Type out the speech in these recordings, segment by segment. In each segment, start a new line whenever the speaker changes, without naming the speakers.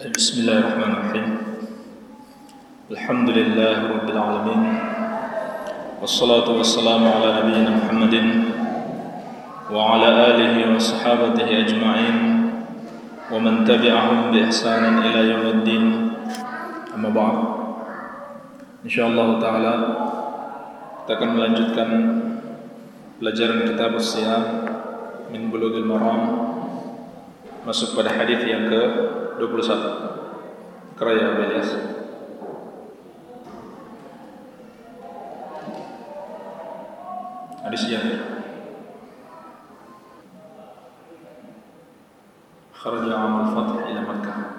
بسم الله الرحمن الرحيم. الحمد لله رب العالمين والصلاة والسلام على نبينا محمد وعلى آله وصحابته أجمعين ومن تبعهم بإحسان إلى يوم الدين. أما بعد إن شاء الله تعالى kita akan melanjutkan pelajaran kitab Siyam min Bulughul Maram masuk pada hadis yang ke 21 Kerajaan Banjas Hadis yang
ya? Kharaja Amal Fatih ila
Makkah.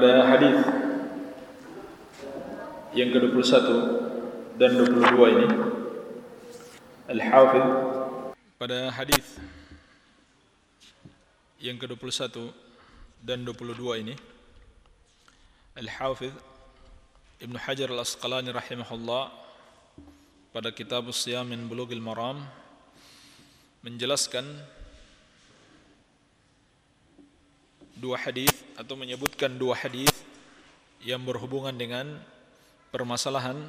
Pada hadis yang ke-21 dan 22 ini. Al-Hafidh. Pada hadis yang ke-21 dan 22 ini Al-Hafidh Ibn Hajar Al-Asqalani rahimahullah pada kitab Siyam min Bulughil Maram menjelaskan dua hadis atau menyebutkan dua hadis yang berhubungan dengan permasalahan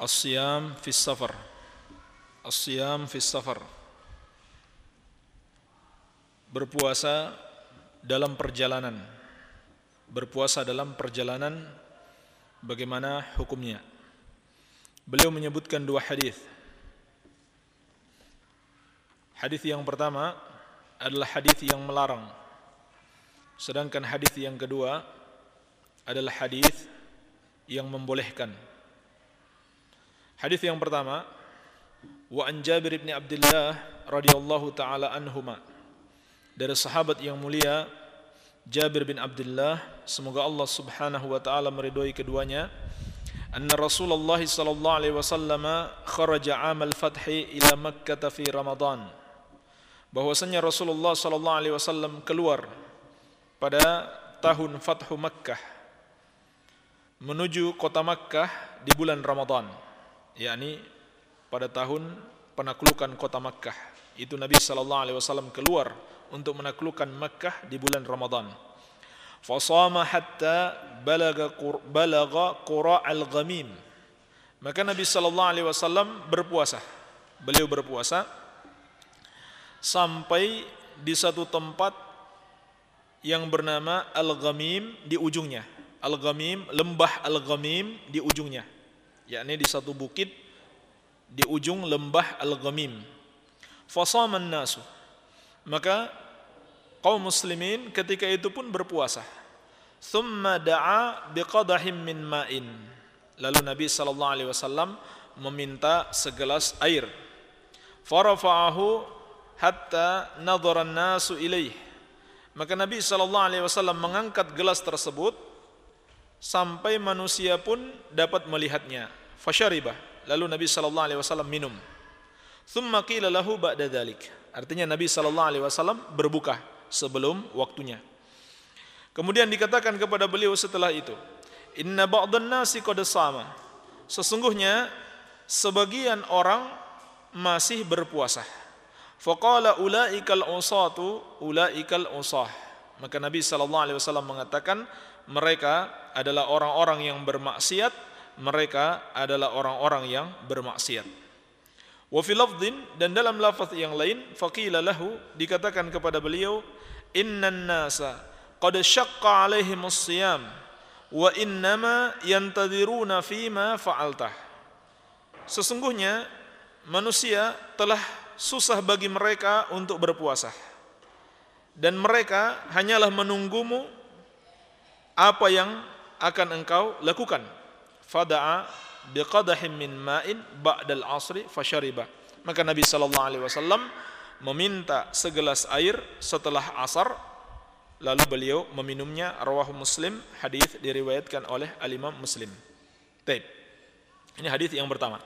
as-siyam fi safar. As-siyam fi safar. Berpuasa dalam perjalanan. Berpuasa dalam perjalanan bagaimana hukumnya. Beliau menyebutkan dua hadis. Hadis yang pertama adalah hadis yang melarang. Sedangkan hadis yang kedua adalah hadis yang membolehkan. Hadis yang pertama wa an Jabir bin Abdullah radhiyallahu taala anhuma. Dari sahabat yang mulia Jabir bin Abdullah semoga Allah Subhanahu wa taala meridhai keduanya. Anna Rasulullah sallallahu alaihi wasallam kharaja 'amal fathi ila Makkah fi Ramadan. Bahwasanya Rasulullah sallallahu alaihi wasallam keluar pada tahun Fathu Makkah menuju kota Makkah di bulan Ramadan yakni pada tahun penaklukan kota Makkah. Itu Nabi sallallahu alaihi wasallam keluar untuk menaklukkan Makkah di bulan Ramadan. Fasama hatta balaga balaga qura al-ghamim maka Nabi sallallahu alaihi wasallam berpuasa. Beliau berpuasa sampai di satu tempat yang bernama Al-Ghamim di ujungnya. Al-Ghamim, lembah Al-Ghamim di ujungnya. yakni di satu bukit di ujung lembah Al-Ghamim. Fasaman nasu. Maka kaum muslimin ketika itu pun berpuasa. Thumma da'a biqadahim min ma'in. Lalu Nabi sallallahu alaihi wasallam meminta segelas air. Farafa'ahu hatta nadhara nasu ilaih. Maka Nabi sallallahu alaihi wasallam mengangkat gelas tersebut sampai manusia pun dapat melihatnya. Fasyaribah. Lalu Nabi sallallahu alaihi wasallam minum. Thumma qila lahu ba'da dzalik. Artinya Nabi sallallahu alaihi wasallam berbuka sebelum waktunya. Kemudian dikatakan kepada beliau setelah itu, "Inna ba'dhan nasi qad sama." sesungguhnya sebagian orang masih berpuasa. Faqala ulaikal usatu ulaikal usah. Maka Nabi sallallahu alaihi wasallam mengatakan mereka adalah orang-orang yang bermaksiat, mereka adalah orang-orang yang bermaksiat. Wa fi dan dalam lafaz yang lain faqila lahu dikatakan kepada beliau innan nasa qad syaqqa alaihim siyam wa innama yantadiruna fima fa'altah. Sesungguhnya manusia telah susah bagi mereka untuk berpuasa. Dan mereka hanyalah menunggumu apa yang akan engkau lakukan. Fada'a biqadahin min ma'in ba'dal asri fashariba. Maka Nabi sallallahu alaihi wasallam meminta segelas air setelah asar lalu beliau meminumnya rawahu Muslim hadis diriwayatkan oleh al-Imam Muslim. Baik. Ini hadis yang pertama.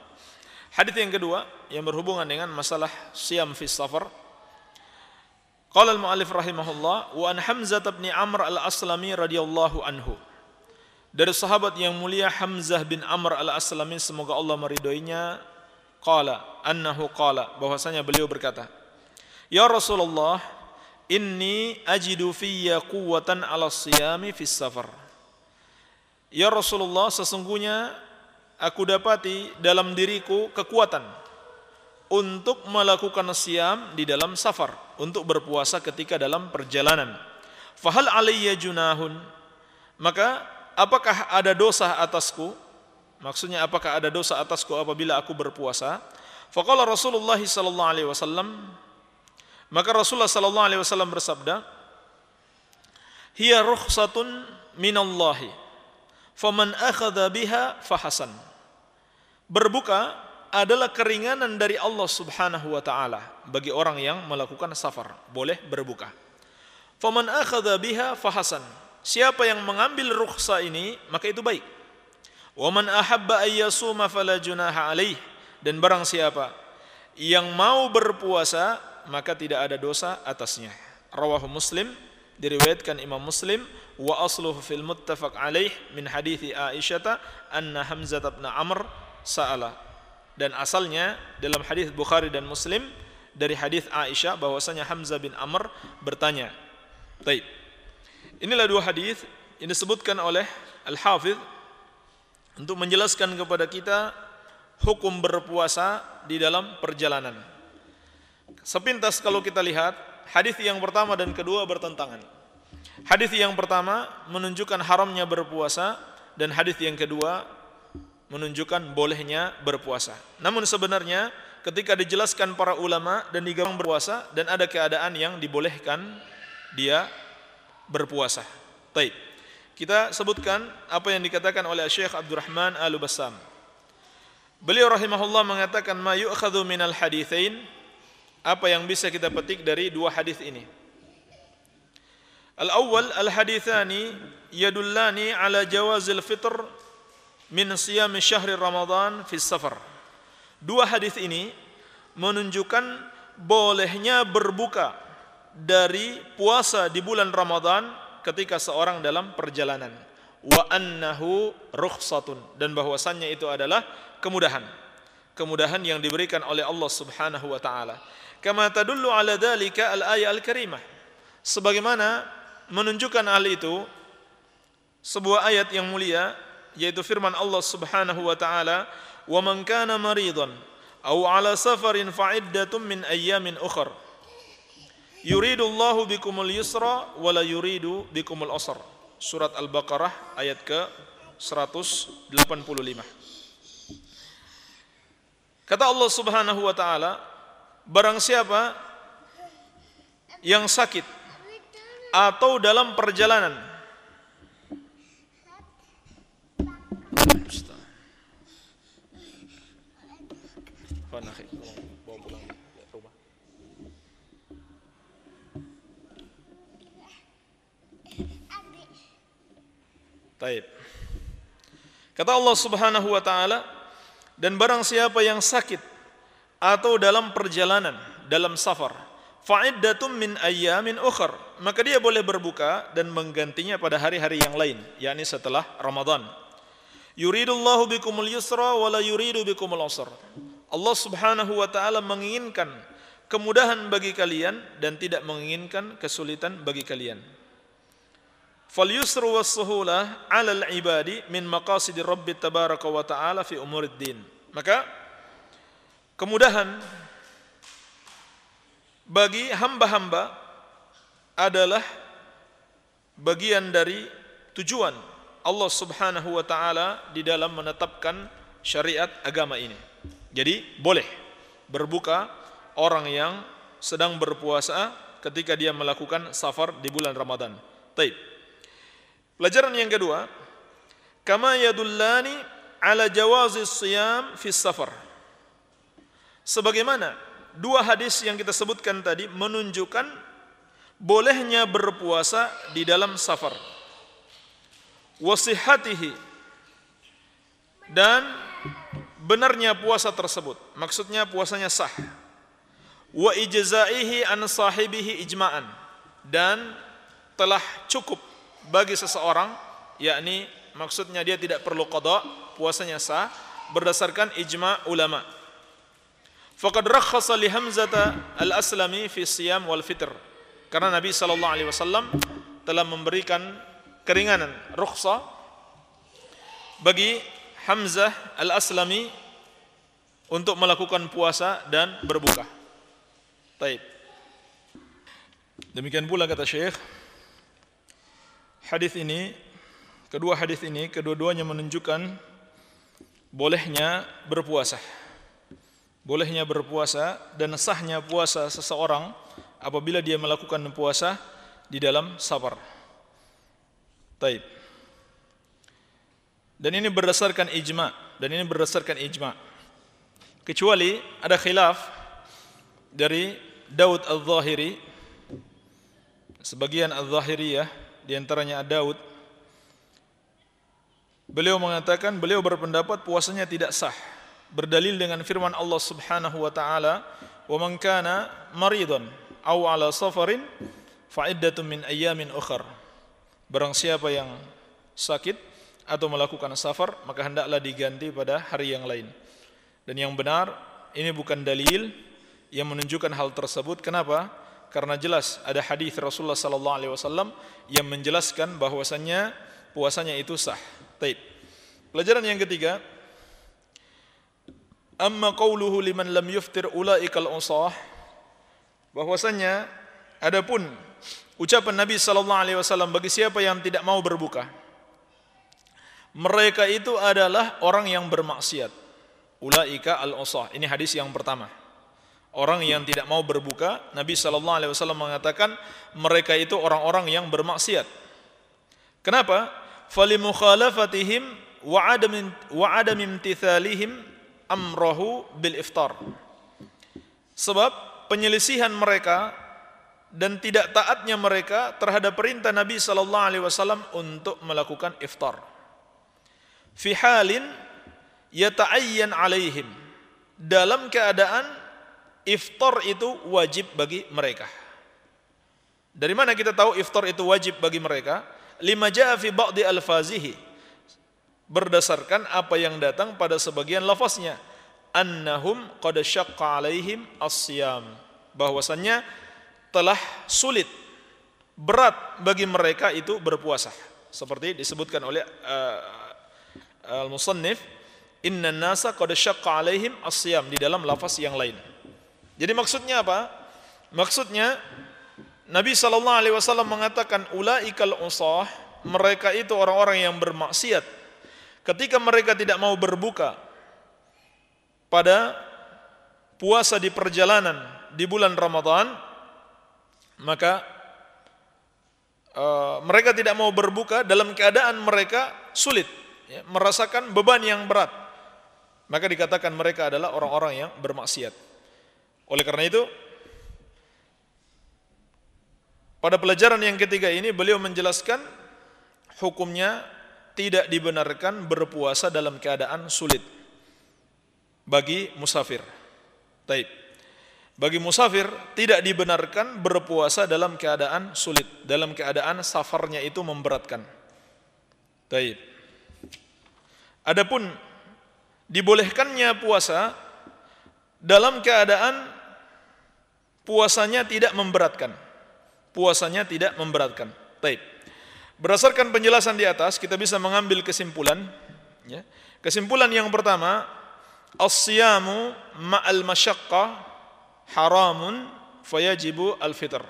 Hadis yang kedua yang berhubungan dengan masalah siam fi safar. Qala al-muallif rahimahullah wa an Hamzah bin Amr al-Aslami radhiyallahu anhu dari sahabat yang mulia Hamzah bin Amr al-Aslami semoga Allah meridhoinya qala annahu qala bahwasanya beliau berkata Ya Rasulullah inni ajidu fiyya quwwatan 'ala siyami fis safar Ya Rasulullah sesungguhnya aku dapati dalam diriku kekuatan untuk melakukan siam di dalam safar untuk berpuasa ketika dalam perjalanan fahal alayya junahun maka apakah ada dosa atasku? Maksudnya apakah ada dosa atasku apabila aku berpuasa? Faqala Rasulullah sallallahu alaihi wasallam maka Rasulullah sallallahu alaihi wasallam bersabda Hiya rukhsatun minallahi faman akhadha biha fahasan Berbuka adalah keringanan dari Allah Subhanahu wa taala bagi orang yang melakukan safar, boleh berbuka. Faman akhadha biha fahasan Siapa yang mengambil rukhsah ini maka itu baik. Wa man ahabba ayyasuma fala junaha alaih dan barang siapa yang mau berpuasa maka tidak ada dosa atasnya. Rawahu Muslim diriwayatkan Imam Muslim wa asluhu fil muttafaq alaih min hadithi Aisyah anna Hamzah bin Amr sa'ala dan asalnya dalam hadis Bukhari dan Muslim dari hadis Aisyah bahwasanya Hamzah bin Amr bertanya. Baik. Inilah dua hadis yang disebutkan oleh Al-Hafidh untuk menjelaskan kepada kita hukum berpuasa di dalam perjalanan. Sepintas kalau kita lihat, hadis yang pertama dan kedua bertentangan. Hadis yang pertama menunjukkan haramnya berpuasa dan hadis yang kedua menunjukkan bolehnya berpuasa. Namun sebenarnya ketika dijelaskan para ulama dan digambar berpuasa dan ada keadaan yang dibolehkan dia berpuasa. Baik. Kita sebutkan apa yang dikatakan oleh Syekh Abdurrahman Al-Bassam. Beliau rahimahullah mengatakan ma yu'khadhu minal hadithain apa yang bisa kita petik dari dua hadis ini. Al-awwal al-hadithani yadullani ala jawazil fitr min siyam syahri Ramadan fi safar. Dua hadis ini menunjukkan bolehnya berbuka dari puasa di bulan Ramadan ketika seorang dalam perjalanan. Wa annahu rukhsatun. Dan bahwasannya itu adalah kemudahan. Kemudahan yang diberikan oleh Allah Subhanahu wa taala. Kama tadullu ala dzalika al-ayat al-karimah. Sebagaimana menunjukkan hal itu sebuah ayat yang mulia yaitu firman Allah Subhanahu wa taala wa man kana maridan aw ala safarin fa'iddatun min ayyamin ukhra Yuridullahu bikumul yusra wala yuridu bikumul usra. Surat Al-Baqarah ayat ke 185. Kata Allah Subhanahu wa taala, barang siapa yang sakit atau dalam perjalanan Taib. Kata Allah Subhanahu wa taala, dan barang siapa yang sakit atau dalam perjalanan, dalam safar, fa'iddatum min ayyamin ukhar, maka dia boleh berbuka dan menggantinya pada hari-hari yang lain, yakni setelah Ramadan. Yuridullahu bikumul yusra wa la yuridu bikumul usra. Allah Subhanahu wa taala menginginkan kemudahan bagi kalian dan tidak menginginkan kesulitan bagi kalian. Fal yusru was suhulah 'alal ibadi min maqasidi Rabbi tabaraka wa ta'ala fi. Maka kemudahan bagi hamba-hamba adalah bagian dari tujuan Allah Subhanahu wa taala di dalam menetapkan syariat agama ini. Jadi boleh berbuka orang yang sedang berpuasa ketika dia melakukan safar di bulan Ramadan. Taib. Pelajaran yang kedua, kama yadullani ala jawazi siyam fi safar. Sebagaimana dua hadis yang kita sebutkan tadi menunjukkan bolehnya berpuasa di dalam safar wasihatihi dan benarnya puasa tersebut. Maksudnya puasanya sah. Wa ijzaihi an sahibihi ijma'an. Dan telah cukup bagi seseorang yakni maksudnya dia tidak perlu qada puasanya sah berdasarkan ijma' ulama. Faqad rakhasa li hamzata al-aslami fi siyam wal fitr. Karena Nabi sallallahu alaihi wasallam telah memberikan keringanan rukhsah bagi Hamzah Al-Aslami untuk melakukan puasa dan berbuka. Taib. Demikian pula kata Syekh hadis ini kedua hadis ini kedua-duanya menunjukkan bolehnya berpuasa. Bolehnya berpuasa dan sahnya puasa seseorang apabila dia melakukan puasa di dalam safar. Taib. Dan ini berdasarkan ijma dan ini berdasarkan ijma. Kecuali ada khilaf dari Daud Al-Zahiri. Sebagian Al-Zahiriyah di antaranya Daud. Beliau mengatakan beliau berpendapat puasanya tidak sah berdalil dengan firman Allah Subhanahu wa taala kana maridan aw ala safarin fa min ayyamin ukhra Barang siapa yang sakit atau melakukan safar maka hendaklah diganti pada hari yang lain. Dan yang benar ini bukan dalil yang menunjukkan hal tersebut. Kenapa? Karena jelas ada hadis Rasulullah sallallahu alaihi wasallam yang menjelaskan bahwasannya puasanya itu sah. Taib. Pelajaran yang ketiga, amma qauluhu liman lam yuftir ulaikal usah bahwasanya adapun ucapan Nabi sallallahu alaihi wasallam bagi siapa yang tidak mau berbuka mereka itu adalah orang yang bermaksiat. Ulaika al-usah. Ini hadis yang pertama. Orang yang tidak mau berbuka Nabi sallallahu alaihi wasallam mengatakan mereka itu orang-orang yang bermaksiat. Kenapa? Fali mukhalafatihim wa adam wa adam imtithalihim amrahu bil iftar. Sebab penyelisihan mereka dan tidak taatnya mereka terhadap perintah Nabi sallallahu alaihi wasallam untuk melakukan iftar. Fi halin yata'ayyan alaihim. Dalam keadaan iftar itu wajib bagi mereka. Dari mana kita tahu iftar itu wajib bagi mereka? Lima ja'a fi ba'di alfazihi. Berdasarkan apa yang datang pada sebagian lafaznya. Annahum qad syaqqa alaihim as-siyam. Bahwasannya telah sulit berat bagi mereka itu berpuasa seperti disebutkan oleh uh, al-musannif inna nasa qad syaqqa alaihim asyam di dalam lafaz yang lain. Jadi maksudnya apa? Maksudnya Nabi sallallahu alaihi wasallam mengatakan ulaikal usah mereka itu orang-orang yang bermaksiat. Ketika mereka tidak mau berbuka pada puasa di perjalanan di bulan Ramadan maka uh, mereka tidak mau berbuka dalam keadaan mereka sulit ya, merasakan beban yang berat maka dikatakan mereka adalah orang-orang yang bermaksiat oleh karena itu pada pelajaran yang ketiga ini beliau menjelaskan hukumnya tidak dibenarkan berpuasa dalam keadaan sulit bagi musafir. Taib. Bagi musafir tidak dibenarkan berpuasa dalam keadaan sulit, dalam keadaan safarnya itu memberatkan. Taib. Adapun dibolehkannya puasa dalam keadaan puasanya tidak memberatkan. Puasanya tidak memberatkan. Baik. Berdasarkan penjelasan di atas kita bisa mengambil kesimpulan ya. Kesimpulan yang pertama, as-siyamu ma'al masyaqqah haramun fayajibu al-fitr.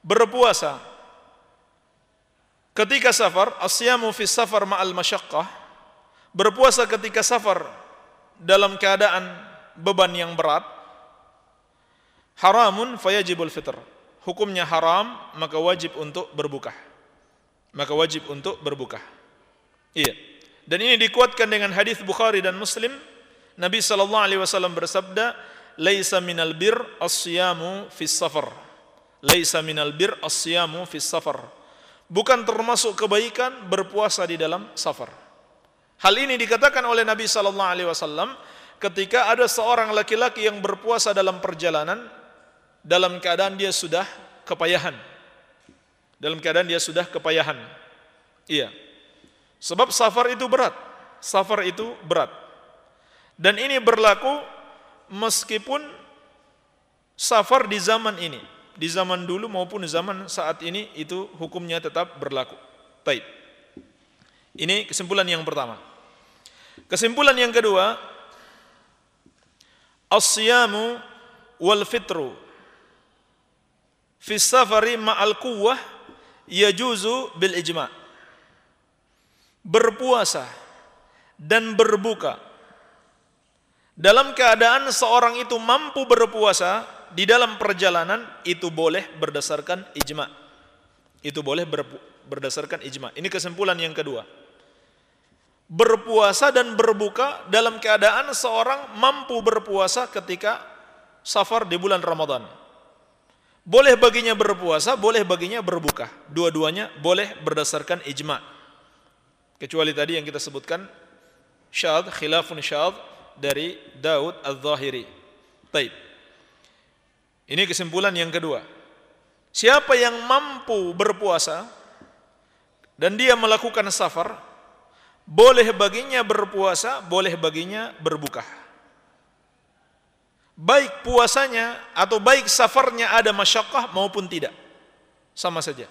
Berpuasa ketika safar, as-siyamu fi safar ma'al masyaqqah. Berpuasa ketika safar dalam keadaan beban yang berat haramun fayajibul fitr. Hukumnya haram, maka wajib untuk berbuka. Maka wajib untuk berbuka. Iya. Dan ini dikuatkan dengan hadis Bukhari dan Muslim. Nabi sallallahu alaihi wasallam bersabda, "Laisa minal bir as-siyamu fis safar." Laisa minal bir as-siyamu fis safar. Bukan termasuk kebaikan berpuasa di dalam safar. Hal ini dikatakan oleh Nabi sallallahu alaihi wasallam ketika ada seorang laki-laki yang berpuasa dalam perjalanan dalam keadaan dia sudah kepayahan. Dalam keadaan dia sudah kepayahan. Iya. Sebab safar itu berat. Safar itu berat. Dan ini berlaku meskipun safar di zaman ini, di zaman dulu maupun di zaman saat ini itu hukumnya tetap berlaku. Baik. Ini kesimpulan yang pertama. Kesimpulan yang kedua, as-siyamu wal fitru fi safari ma'al quwwah yajuzu bil ijma' berpuasa dan berbuka dalam keadaan seorang itu mampu berpuasa di dalam perjalanan itu boleh berdasarkan ijma. Itu boleh berdasarkan ijma. Ini kesimpulan yang kedua. Berpuasa dan berbuka dalam keadaan seorang mampu berpuasa ketika safar di bulan Ramadan. Boleh baginya berpuasa, boleh baginya berbuka. Dua-duanya boleh berdasarkan ijma'. Kecuali tadi yang kita sebutkan syad, khilafun syad dari Daud Al-Zahiri. Taib. Ini kesimpulan yang kedua. Siapa yang mampu berpuasa dan dia melakukan safar, boleh baginya berpuasa, boleh baginya berbuka. Baik puasanya atau baik safarnya ada masyakkah maupun tidak. Sama saja.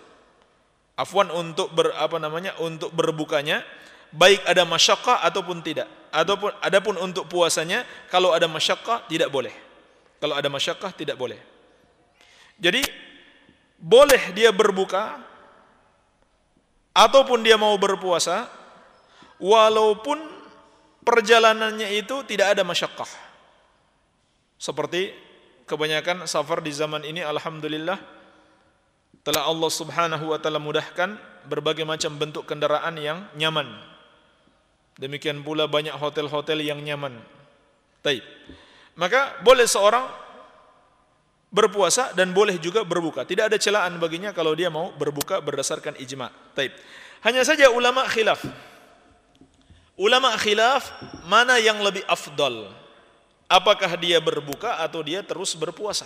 Afwan untuk ber, apa namanya untuk berbukanya baik ada masyakkah ataupun tidak. Ataupun adapun untuk puasanya kalau ada masyakkah tidak boleh. Kalau ada masyakkah tidak boleh. Jadi boleh dia berbuka ataupun dia mau berpuasa walaupun perjalanannya itu tidak ada masyakkah. Seperti kebanyakan safar di zaman ini alhamdulillah telah Allah Subhanahu wa taala mudahkan berbagai macam bentuk kendaraan yang nyaman. Demikian pula banyak hotel-hotel yang nyaman. Taib. Maka boleh seorang berpuasa dan boleh juga berbuka. Tidak ada celaan baginya kalau dia mau berbuka berdasarkan ijma. Taib. Hanya saja ulama khilaf. Ulama khilaf mana yang lebih afdal? Apakah dia berbuka atau dia terus berpuasa?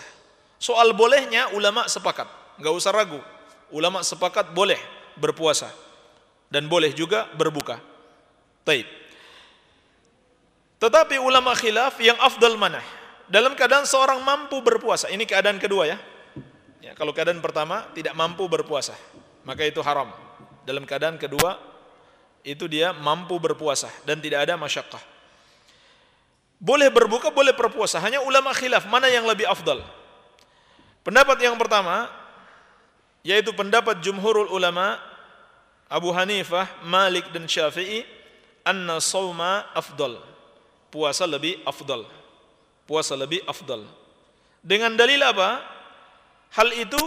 Soal bolehnya ulama sepakat nggak usah ragu. Ulama sepakat boleh berpuasa dan boleh juga berbuka. Taib. Tetapi ulama khilaf yang afdal mana? Dalam keadaan seorang mampu berpuasa. Ini keadaan kedua ya. ya kalau keadaan pertama tidak mampu berpuasa, maka itu haram. Dalam keadaan kedua itu dia mampu berpuasa dan tidak ada masyakkah. Boleh berbuka, boleh berpuasa. Hanya ulama khilaf mana yang lebih afdal. Pendapat yang pertama, yaitu pendapat jumhurul ulama Abu Hanifah, Malik dan Syafi'i anna sawma afdal. Puasa lebih afdal. Puasa lebih afdal. Dengan dalil apa? Hal itu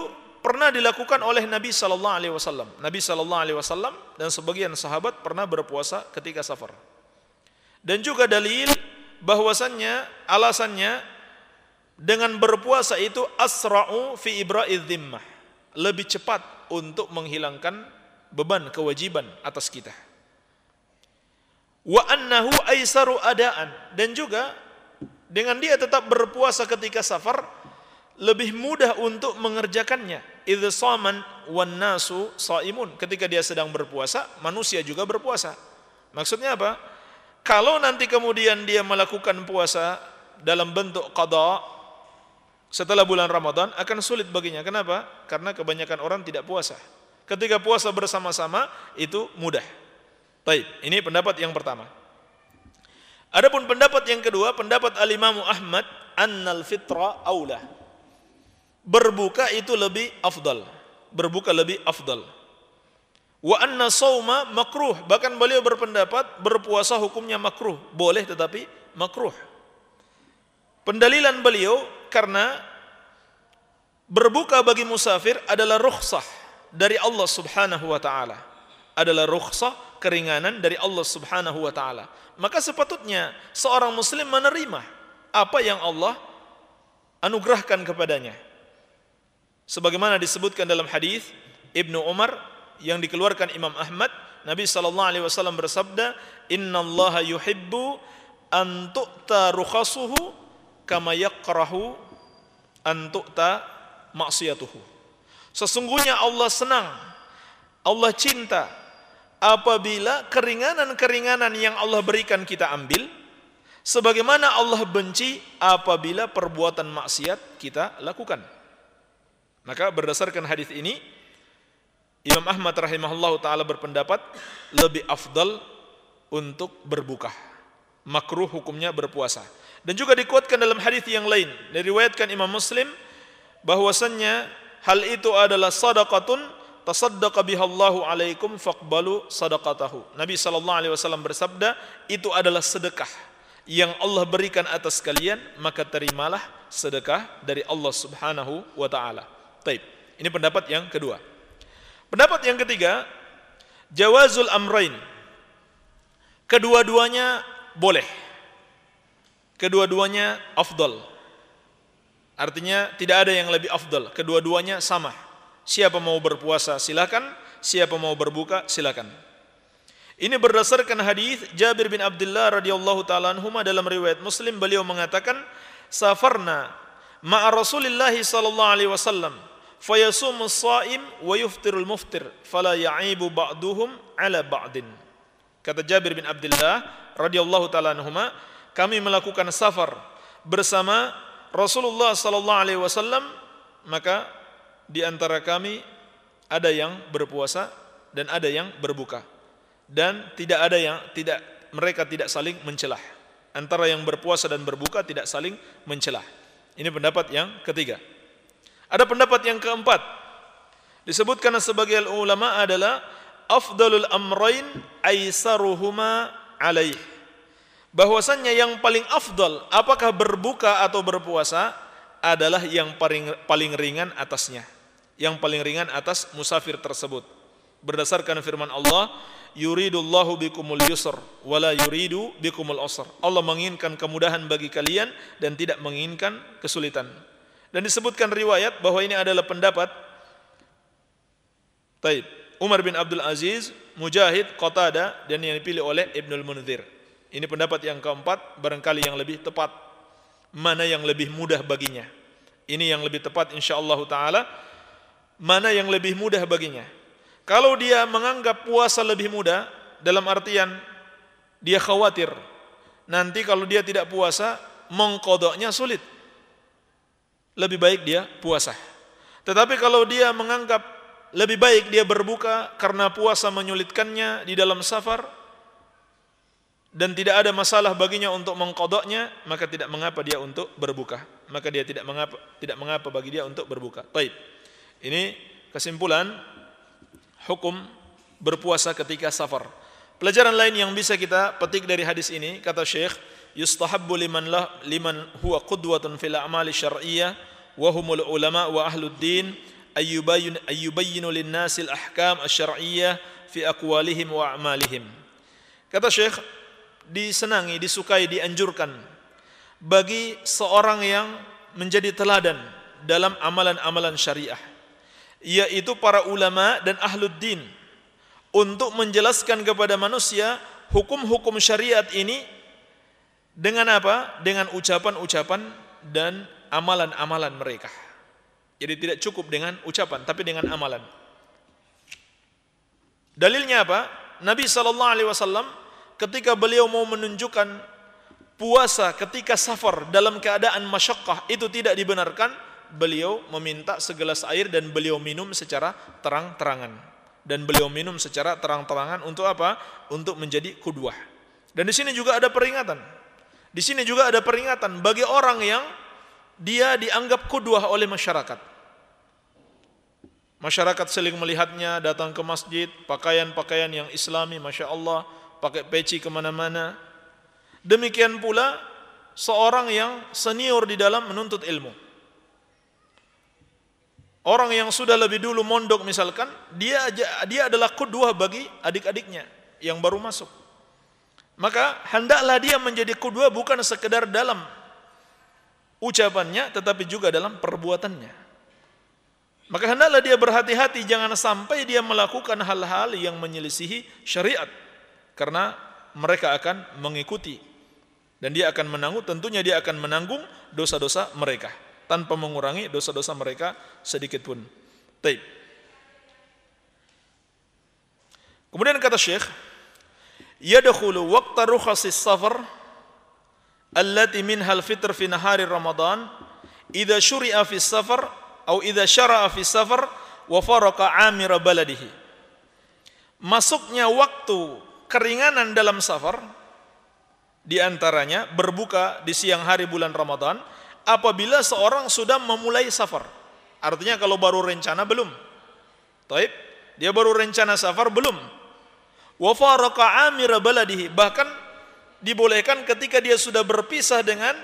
pernah dilakukan oleh Nabi sallallahu alaihi wasallam. Nabi sallallahu alaihi wasallam dan sebagian sahabat pernah berpuasa ketika safar. Dan juga dalil bahwasannya alasannya dengan berpuasa itu asra'u fi ibra'idz dhimmah lebih cepat untuk menghilangkan beban kewajiban atas kita. Wa annahu aisaru adaan dan juga dengan dia tetap berpuasa ketika safar lebih mudah untuk mengerjakannya. Idza saman wan nasu saimun. Ketika dia sedang berpuasa, manusia juga berpuasa. Maksudnya apa? Kalau nanti kemudian dia melakukan puasa dalam bentuk qada setelah bulan Ramadan akan sulit baginya. Kenapa? Karena kebanyakan orang tidak puasa. Ketika puasa bersama-sama itu mudah. Baik, ini pendapat yang pertama. Adapun pendapat yang kedua, pendapat Al-Imam Ahmad, annal fitra aula. Berbuka itu lebih afdal. Berbuka lebih afdal. Wa anna sauma makruh. Bahkan beliau berpendapat berpuasa hukumnya makruh. Boleh tetapi makruh. Pendalilan beliau karena berbuka bagi musafir adalah rukhsah dari Allah Subhanahu wa taala. Adalah rukhsah keringanan dari Allah Subhanahu wa taala. Maka sepatutnya seorang muslim menerima apa yang Allah anugerahkan kepadanya. Sebagaimana disebutkan dalam hadis Ibnu Umar yang dikeluarkan Imam Ahmad, Nabi sallallahu alaihi wasallam bersabda, "Innallaha yuhibbu an tu'ta rukhasuhu kama yakrahu an tu'ta maksiatuhu." Sesungguhnya Allah senang, Allah cinta apabila keringanan-keringanan yang Allah berikan kita ambil, sebagaimana Allah benci apabila perbuatan maksiat kita lakukan. Maka berdasarkan hadis ini, Imam Ahmad rahimahullah taala berpendapat lebih afdal untuk berbuka. Makruh hukumnya berpuasa. Dan juga dikuatkan dalam hadis yang lain diriwayatkan Imam Muslim bahwasannya hal itu adalah sadaqatun tasaddaqa bihallahu alaikum faqbalu sadaqatahu. Nabi sallallahu alaihi wasallam bersabda, itu adalah sedekah yang Allah berikan atas kalian, maka terimalah sedekah dari Allah Subhanahu wa taala. Taib. Ini pendapat yang kedua. Pendapat yang ketiga, jawazul amrain. Kedua-duanya boleh. Kedua-duanya afdal. Artinya tidak ada yang lebih afdal. Kedua-duanya sama. Siapa mau berpuasa silakan, siapa mau berbuka silakan. Ini berdasarkan hadis Jabir bin Abdullah radhiyallahu taala anhuma dalam riwayat Muslim beliau mengatakan safarna ma'a Rasulillah sallallahu alaihi wasallam fayasumu saim wa yuftirul muftir fala ya'ibu ba'duhum ala ba'din kata Jabir bin Abdullah radhiyallahu taala anhuma kami melakukan safar bersama Rasulullah sallallahu alaihi wasallam maka di antara kami ada yang berpuasa dan ada yang berbuka. Dan tidak ada yang tidak mereka tidak saling mencelah. Antara yang berpuasa dan berbuka tidak saling mencelah. Ini pendapat yang ketiga ada pendapat yang keempat. Disebutkan sebagai ulama adalah afdalul amrain aisaruhuma alaih. Bahwasannya yang paling afdal apakah berbuka atau berpuasa adalah yang paling paling ringan atasnya. Yang paling ringan atas musafir tersebut. Berdasarkan firman Allah, yuridullahu bikumul yusr wala yuridu bikumul usr. Allah menginginkan kemudahan bagi kalian dan tidak menginginkan kesulitan. Dan disebutkan riwayat bahwa ini adalah pendapat Taib. Umar bin Abdul Aziz, Mujahid, Qatada dan yang dipilih oleh Ibnul Munzir. Ini pendapat yang keempat, barangkali yang lebih tepat. Mana yang lebih mudah baginya. Ini yang lebih tepat insyaallah taala. Mana yang lebih mudah baginya. Kalau dia menganggap puasa lebih mudah dalam artian dia khawatir nanti kalau dia tidak puasa mengkodoknya sulit lebih baik dia puasa. Tetapi kalau dia menganggap lebih baik dia berbuka karena puasa menyulitkannya di dalam safar dan tidak ada masalah baginya untuk mengkodoknya, maka tidak mengapa dia untuk berbuka. Maka dia tidak mengapa tidak mengapa bagi dia untuk berbuka. Baik. Ini kesimpulan hukum berpuasa ketika safar. Pelajaran lain yang bisa kita petik dari hadis ini kata Syekh yustahabbu liman lah liman huwa qudwatun fil a'mali syar'iyyah wa humul ulama wa ahlud din ayyubayyin ayyubayyinu lin-nasil ahkam asy-syar'iyyah fi aqwalihim wa a'malihim. Kata Syekh disenangi, disukai, dianjurkan bagi seorang yang menjadi teladan dalam amalan-amalan syariah yaitu para ulama dan ahlud din untuk menjelaskan kepada manusia hukum-hukum syariat ini dengan apa? Dengan ucapan-ucapan dan amalan-amalan mereka. Jadi tidak cukup dengan ucapan, tapi dengan amalan. Dalilnya apa? Nabi Wasallam ketika beliau mau menunjukkan puasa ketika safar dalam keadaan masyakkah itu tidak dibenarkan, beliau meminta segelas air dan beliau minum secara terang-terangan. Dan beliau minum secara terang-terangan untuk apa? Untuk menjadi kudwah. Dan di sini juga ada peringatan. Di sini juga ada peringatan bagi orang yang dia dianggap kudwah oleh masyarakat. Masyarakat seling melihatnya datang ke masjid, pakaian-pakaian yang islami, Masya Allah, pakai peci ke mana-mana. Demikian pula seorang yang senior di dalam menuntut ilmu. Orang yang sudah lebih dulu mondok misalkan, dia dia adalah kudwah bagi adik-adiknya yang baru masuk. Maka hendaklah dia menjadi kudwah bukan sekedar dalam ucapannya tetapi juga dalam perbuatannya. Maka hendaklah dia berhati-hati jangan sampai dia melakukan hal-hal yang menyelisihi syariat karena mereka akan mengikuti dan dia akan menanggung tentunya dia akan menanggung dosa-dosa mereka tanpa mengurangi dosa-dosa mereka sedikit pun. Kemudian kata Syekh, yadkhulu waqta rukhasis safar allati minha al-fitr fi nahari Ramadan idza syuri'a fi safar atau idza syara'a fi safar wa faraka amira baladihi. Masuknya waktu keringanan dalam safar di antaranya berbuka di siang hari bulan Ramadan apabila seorang sudah memulai safar. Artinya kalau baru rencana belum. Taib, dia baru rencana safar belum. Wa faraka amira baladihi bahkan dibolehkan ketika dia sudah berpisah dengan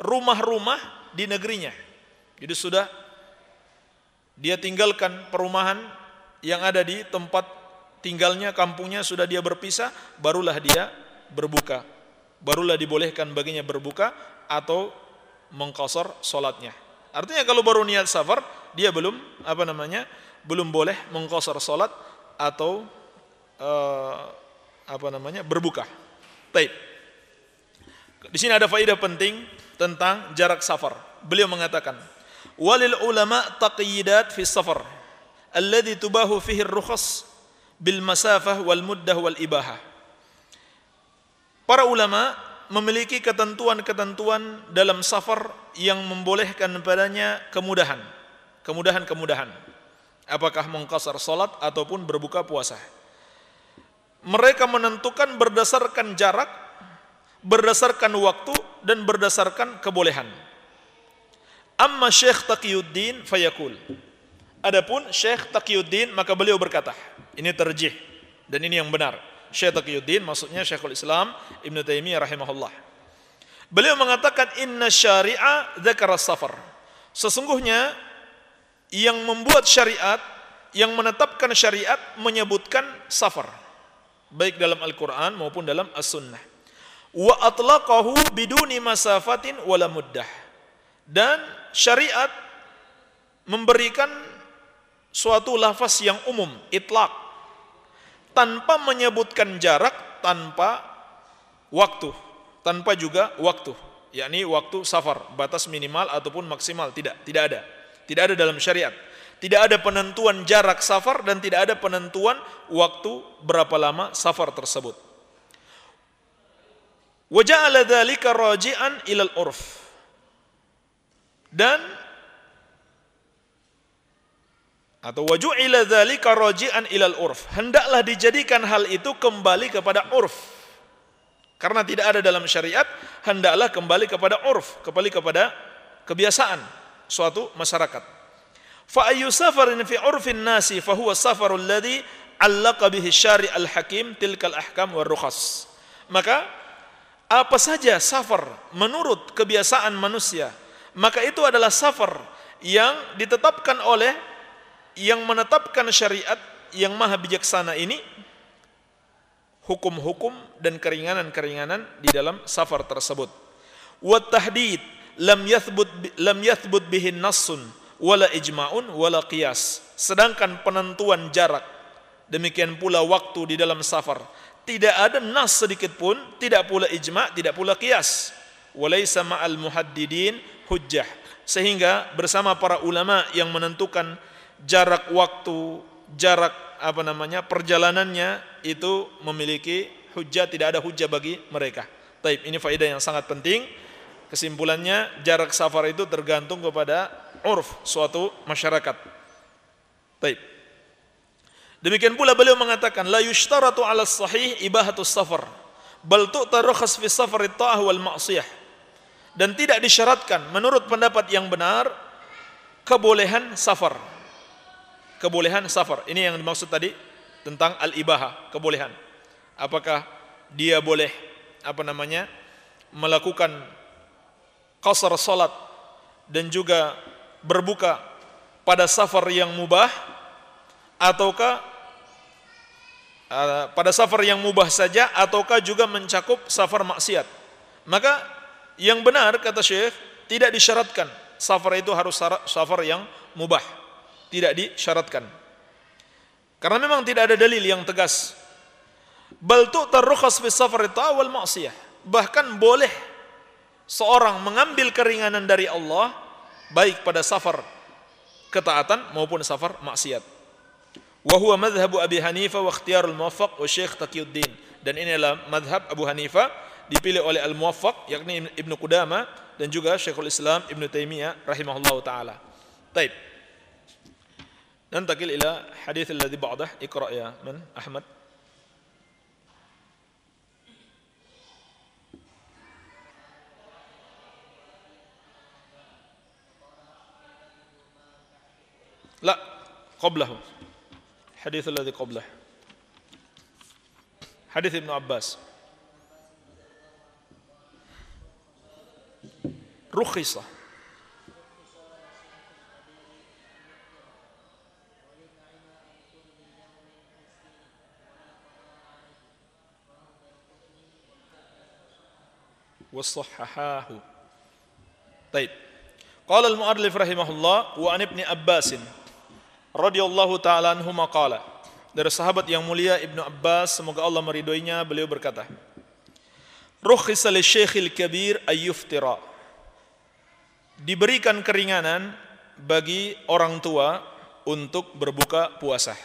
rumah-rumah di negerinya. Jadi sudah dia tinggalkan perumahan yang ada di tempat tinggalnya, kampungnya sudah dia berpisah, barulah dia berbuka. Barulah dibolehkan baginya berbuka atau mengkosor solatnya. Artinya kalau baru niat safar, dia belum apa namanya, belum boleh mengkosor solat atau uh, apa namanya berbuka. Taib. Di sini ada faedah penting tentang jarak safar. Beliau mengatakan, walil ulama taqiyidat fi safar alladhi tubahu fihi rukhas bil masafah wal muddah wal ibahah para ulama memiliki ketentuan-ketentuan dalam safar yang membolehkan padanya kemudahan kemudahan-kemudahan apakah mengkasar salat ataupun berbuka puasa mereka menentukan berdasarkan jarak berdasarkan waktu dan berdasarkan kebolehan Amma Syekh Taqiyuddin fayakul. Adapun Syekh Taqiyuddin maka beliau berkata, ini terjih dan ini yang benar. Syekh Taqiyuddin maksudnya Syekhul Islam Ibn Taimiyah rahimahullah. Beliau mengatakan inna syari'a dzakara safar. Sesungguhnya yang membuat syariat, yang menetapkan syariat menyebutkan safar. Baik dalam Al-Qur'an maupun dalam As-Sunnah. Wa atlaqahu biduni masafatin wala muddah. Dan syariat memberikan suatu lafaz yang umum, itlak, tanpa menyebutkan jarak, tanpa waktu, tanpa juga waktu, yakni waktu safar, batas minimal ataupun maksimal, tidak, tidak ada. Tidak ada dalam syariat. Tidak ada penentuan jarak safar dan tidak ada penentuan waktu berapa lama safar tersebut. Waja'ala dzalika raji'an ilal urf dan atau waju'ila dzalika raji'an ilal urf. Hendaklah dijadikan hal itu kembali kepada urf. Karena tidak ada dalam syariat, hendaklah kembali kepada urf, kembali kepada kebiasaan suatu masyarakat. Fa ayyu safarin fi urfin nasi fa huwa safarul ladzi allaqa bihi syari' al-hakim tilkal ahkam war. Maka apa saja safar menurut kebiasaan manusia maka itu adalah safar yang ditetapkan oleh yang menetapkan syariat yang maha bijaksana ini hukum-hukum dan keringanan-keringanan di dalam safar tersebut. Wa tahdid lam yathbut lam yathbut bihi nassun wala ijma'un wala qiyas. Sedangkan penentuan jarak demikian pula waktu di dalam safar tidak ada nas sedikit pun, tidak pula ijma', tidak pula qiyas. Walaysa ma'al muhaddidin hujjah sehingga bersama para ulama yang menentukan jarak waktu jarak apa namanya perjalanannya itu memiliki hujjah tidak ada hujjah bagi mereka. Taib, ini faedah yang sangat penting. Kesimpulannya jarak safar itu tergantung kepada urf suatu masyarakat. Taib. Demikian pula beliau mengatakan la yushtaratu 'ala sahih ibahatus safar bal tu'tarakhas fi safar ta'ah wal ma'siyah. Dan tidak disyaratkan menurut pendapat yang benar kebolehan safar. Kebolehan safar. Ini yang dimaksud tadi tentang al-ibaha, kebolehan. Apakah dia boleh apa namanya? melakukan qasar salat dan juga berbuka pada safar yang mubah ataukah uh, pada safar yang mubah saja ataukah juga mencakup safar maksiat? Maka yang benar kata Syekh tidak disyaratkan safar itu harus safar yang mubah. Tidak disyaratkan. Karena memang tidak ada dalil yang tegas. Bal tu'tarrukhas fi safar wal maksiyah bahkan boleh seorang mengambil keringanan dari Allah baik pada safar ketaatan maupun safar maksiat wa huwa madhhabu Abi Hanifah wa ikhtiyarul muwaffaq wa Syekh Taqiyuddin dan ini adalah madhab Abu Hanifah dipilih oleh Al-Muwaffaq yakni Ibnu Qudama dan juga Syekhul Islam Ibnu Taimiyah rahimahullahu taala. Baik. ننتقل إلى حديث الذي بعده اقرأ يا من أحمد لا قبله. الحديث الذي قبله. حديث ابن عباس. رخص وصححاه. طيب. قال المؤلف رحمه الله وعن ابن عباس radhiyallahu taala anhu maqala dari sahabat yang mulia Ibnu Abbas semoga Allah meridhoinya beliau berkata Rukhisa li syekhil kabir ayyuftira Diberikan keringanan bagi orang tua untuk berbuka puasa.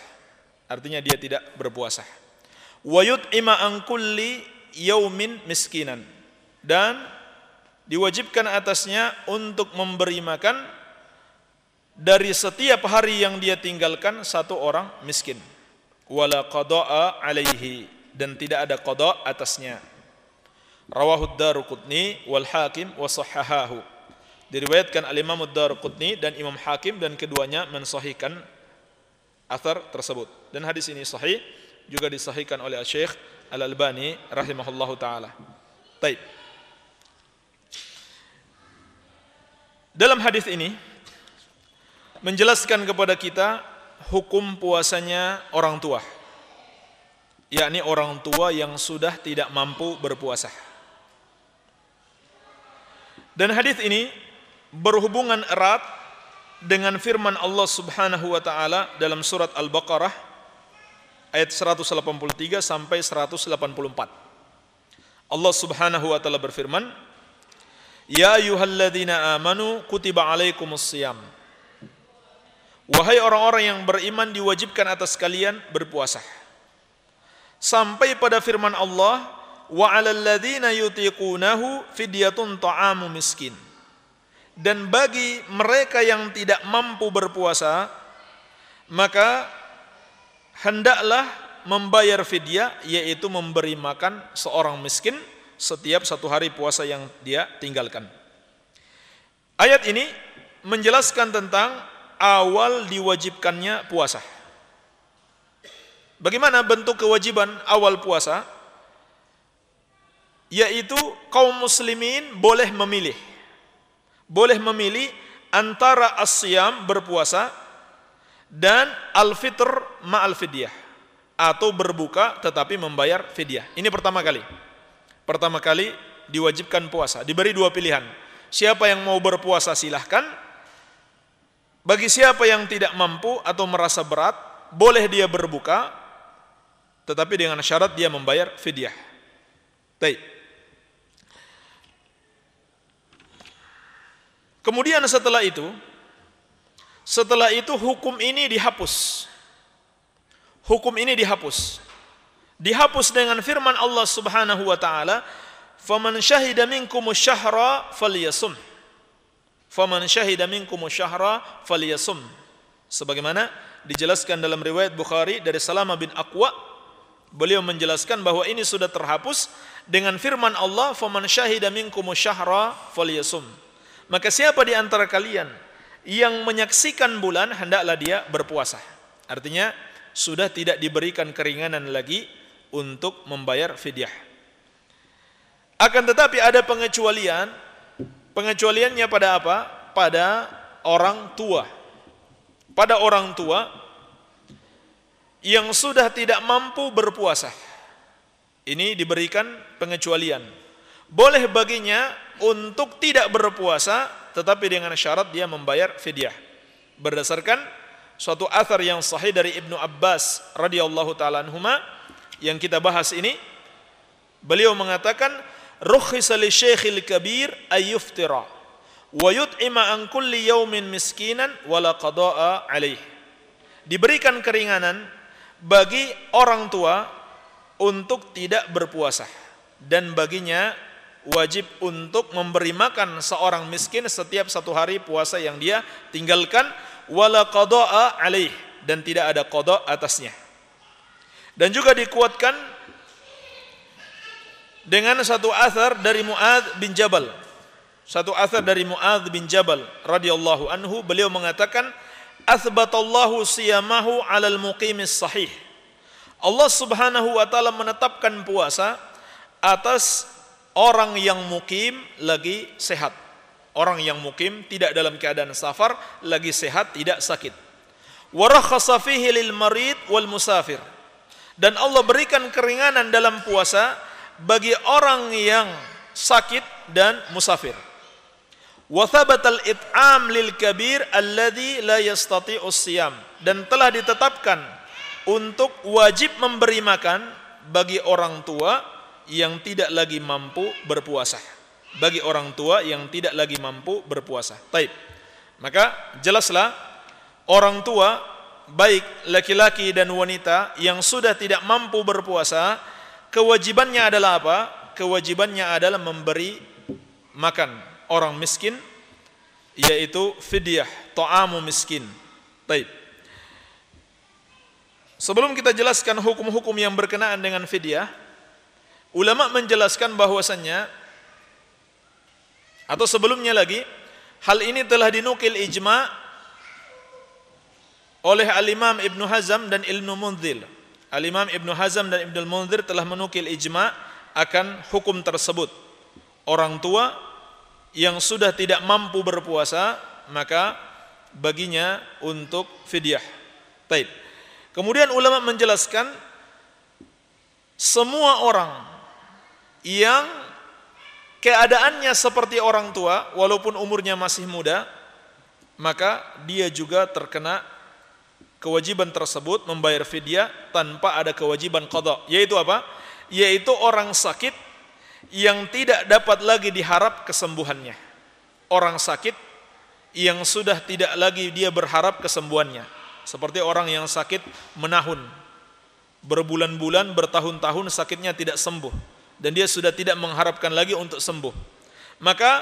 Artinya dia tidak berpuasa. Wa yut'ima an kulli yaumin miskinan. Dan diwajibkan atasnya untuk memberi makan dari setiap hari yang dia tinggalkan satu orang miskin. Wala qada'a alaihi. Dan tidak ada qada atasnya. Rawahu ad-daruqutni wal hakim wa sahahahu. Diriwayatkan al-imam ad-daruqutni dan imam hakim dan keduanya mensahihkan athar tersebut. Dan hadis ini sahih juga disahihkan oleh Syekh Al-Albani rahimahullahu taala. Baik dalam hadis ini menjelaskan kepada kita hukum puasanya orang tua. Yakni orang tua yang sudah tidak mampu berpuasa. Dan hadis ini berhubungan erat dengan firman Allah Subhanahu wa taala dalam surat Al-Baqarah ayat 183 sampai 184 Allah Subhanahu wa taala berfirman Ya ayyuhalladzina amanu kutiba alaikumus shiyam Wahai orang-orang yang beriman diwajibkan atas kalian berpuasa. Sampai pada firman Allah, wa 'alal ladzina yutiqunahu fidyatun ta'amu miskin. Dan bagi mereka yang tidak mampu berpuasa, maka hendaklah membayar fidyah yaitu memberi makan seorang miskin setiap satu hari puasa yang dia tinggalkan. Ayat ini menjelaskan tentang awal diwajibkannya puasa. Bagaimana bentuk kewajiban awal puasa? Yaitu kaum muslimin boleh memilih. Boleh memilih antara asyam berpuasa dan al-fitr ma'al fidyah atau berbuka tetapi membayar fidyah. Ini pertama kali. Pertama kali diwajibkan puasa, diberi dua pilihan. Siapa yang mau berpuasa silahkan, bagi siapa yang tidak mampu atau merasa berat, boleh dia berbuka, tetapi dengan syarat dia membayar fidyah. Baik. Kemudian setelah itu, setelah itu hukum ini dihapus. Hukum ini dihapus. dihapus dengan firman Allah Subhanahu wa taala, "Faman syahida minkum syahra falyasum." Faman syahida minkum syahra falyasum. Sebagaimana dijelaskan dalam riwayat Bukhari dari Salama bin Aqwa, beliau menjelaskan bahwa ini sudah terhapus dengan firman Allah, "Faman syahida minkum syahra falyasum." Maka siapa di antara kalian yang menyaksikan bulan hendaklah dia berpuasa. Artinya sudah tidak diberikan keringanan lagi untuk membayar fidyah. Akan tetapi ada pengecualian Pengecualiannya pada apa? Pada orang tua. Pada orang tua yang sudah tidak mampu berpuasa. Ini diberikan pengecualian. Boleh baginya untuk tidak berpuasa tetapi dengan syarat dia membayar fidyah. Berdasarkan suatu athar yang sahih dari Ibnu Abbas radhiyallahu taala anhuma yang kita bahas ini beliau mengatakan rukhisa li syekhil kabir ayyuftira wa yut'ima an kulli miskinan wala qada'a alaih diberikan keringanan bagi orang tua untuk tidak berpuasa dan baginya wajib untuk memberi makan seorang miskin setiap satu hari puasa yang dia tinggalkan wala qada'a alaih dan tidak ada qada atasnya. Dan juga dikuatkan dengan satu athar dari Muad bin Jabal. Satu athar dari Muad bin Jabal radhiyallahu anhu beliau mengatakan athbatallahu siyamahu 'alal muqimis sahih. Allah Subhanahu wa taala menetapkan puasa atas orang yang mukim lagi sehat. Orang yang mukim tidak dalam keadaan safar, lagi sehat, tidak sakit. Warakhasa fihi lil marid wal musafir. Dan Allah berikan keringanan dalam puasa bagi orang yang sakit dan musafir. Wa thabatal it'am lil kabir alladhi la yastati'u siyam dan telah ditetapkan untuk wajib memberi makan bagi orang tua yang tidak lagi mampu berpuasa. Bagi orang tua yang tidak lagi mampu berpuasa. Taib. Maka jelaslah orang tua baik laki-laki dan wanita yang sudah tidak mampu berpuasa kewajibannya adalah apa? Kewajibannya adalah memberi makan orang miskin yaitu fidyah, ta'amu miskin. Baik. Sebelum kita jelaskan hukum-hukum yang berkenaan dengan fidyah, ulama menjelaskan bahwasannya atau sebelumnya lagi hal ini telah dinukil ijma oleh al-Imam Ibnu Hazm dan Ilmu Munzil Al-Imam Ibn Hazm dan Ibn Al-Munzir telah menukil ijma akan hukum tersebut. Orang tua yang sudah tidak mampu berpuasa, maka baginya untuk fidyah. Taib. Kemudian ulama menjelaskan semua orang yang keadaannya seperti orang tua walaupun umurnya masih muda, maka dia juga terkena kewajiban tersebut membayar fidyah tanpa ada kewajiban qada yaitu apa? Yaitu orang sakit yang tidak dapat lagi diharap kesembuhannya. Orang sakit yang sudah tidak lagi dia berharap kesembuhannya. Seperti orang yang sakit menahun. Berbulan-bulan bertahun-tahun sakitnya tidak sembuh. Dan dia sudah tidak mengharapkan lagi untuk sembuh. Maka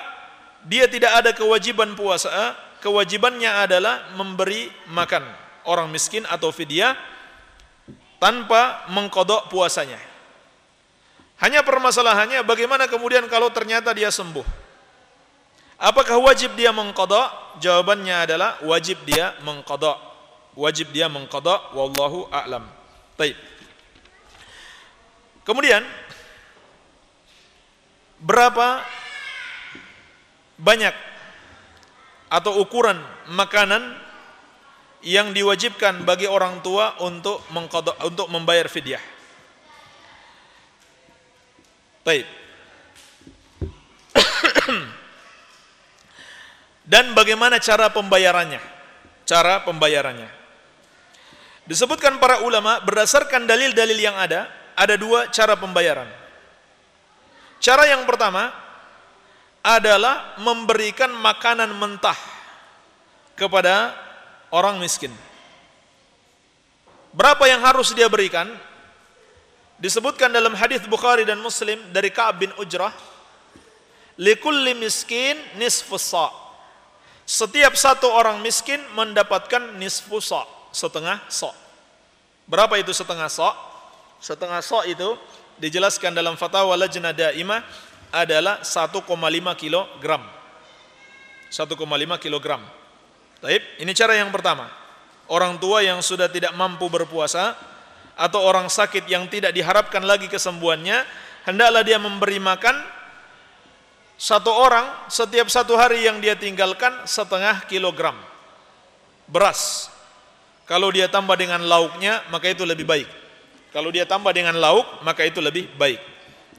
dia tidak ada kewajiban puasa kewajibannya adalah memberi makan orang miskin atau fidyah tanpa mengkodok puasanya. Hanya permasalahannya bagaimana kemudian kalau ternyata dia sembuh. Apakah wajib dia mengkodok? Jawabannya adalah wajib dia mengkodok. Wajib dia mengkodok. Wallahu a'lam. Baik. Kemudian berapa banyak atau ukuran makanan yang diwajibkan bagi orang tua untuk mengkodok, untuk membayar fidyah. Baik. Dan bagaimana cara pembayarannya? Cara pembayarannya. Disebutkan para ulama berdasarkan dalil-dalil yang ada, ada dua cara pembayaran. Cara yang pertama adalah memberikan makanan mentah kepada orang miskin. Berapa yang harus dia berikan? Disebutkan dalam hadis Bukhari dan Muslim dari Ka'ab bin Ujrah, "Likulli miskin nisfus sa." Setiap satu orang miskin mendapatkan nisfu sa, setengah sa. Berapa itu setengah sa? Setengah sa itu dijelaskan dalam fatwa Lajnah Daimah adalah 1,5 kilogram. 1,5 kilogram. Taib, ini cara yang pertama. Orang tua yang sudah tidak mampu berpuasa atau orang sakit yang tidak diharapkan lagi kesembuhannya, hendaklah dia memberi makan satu orang setiap satu hari yang dia tinggalkan setengah kilogram beras. Kalau dia tambah dengan lauknya, maka itu lebih baik. Kalau dia tambah dengan lauk, maka itu lebih baik.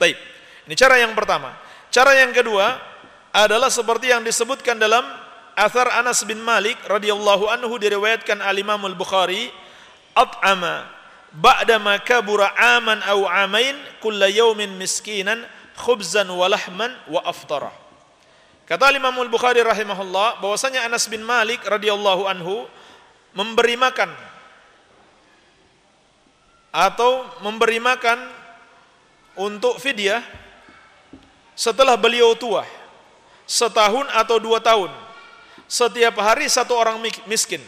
Taib. Ini cara yang pertama. Cara yang kedua adalah seperti yang disebutkan dalam Athar Anas bin Malik radhiyallahu anhu diriwayatkan Al Imam Al Bukhari at'ama ba'da ma kabura aman aw amain kulla yawmin miskinan khubzan wa lahman wa aftara. Kata Imam Al Bukhari rahimahullah bahwasanya Anas bin Malik radhiyallahu anhu memberi makan atau memberi makan untuk fidyah setelah beliau tua setahun atau dua tahun setiap hari satu orang miskin.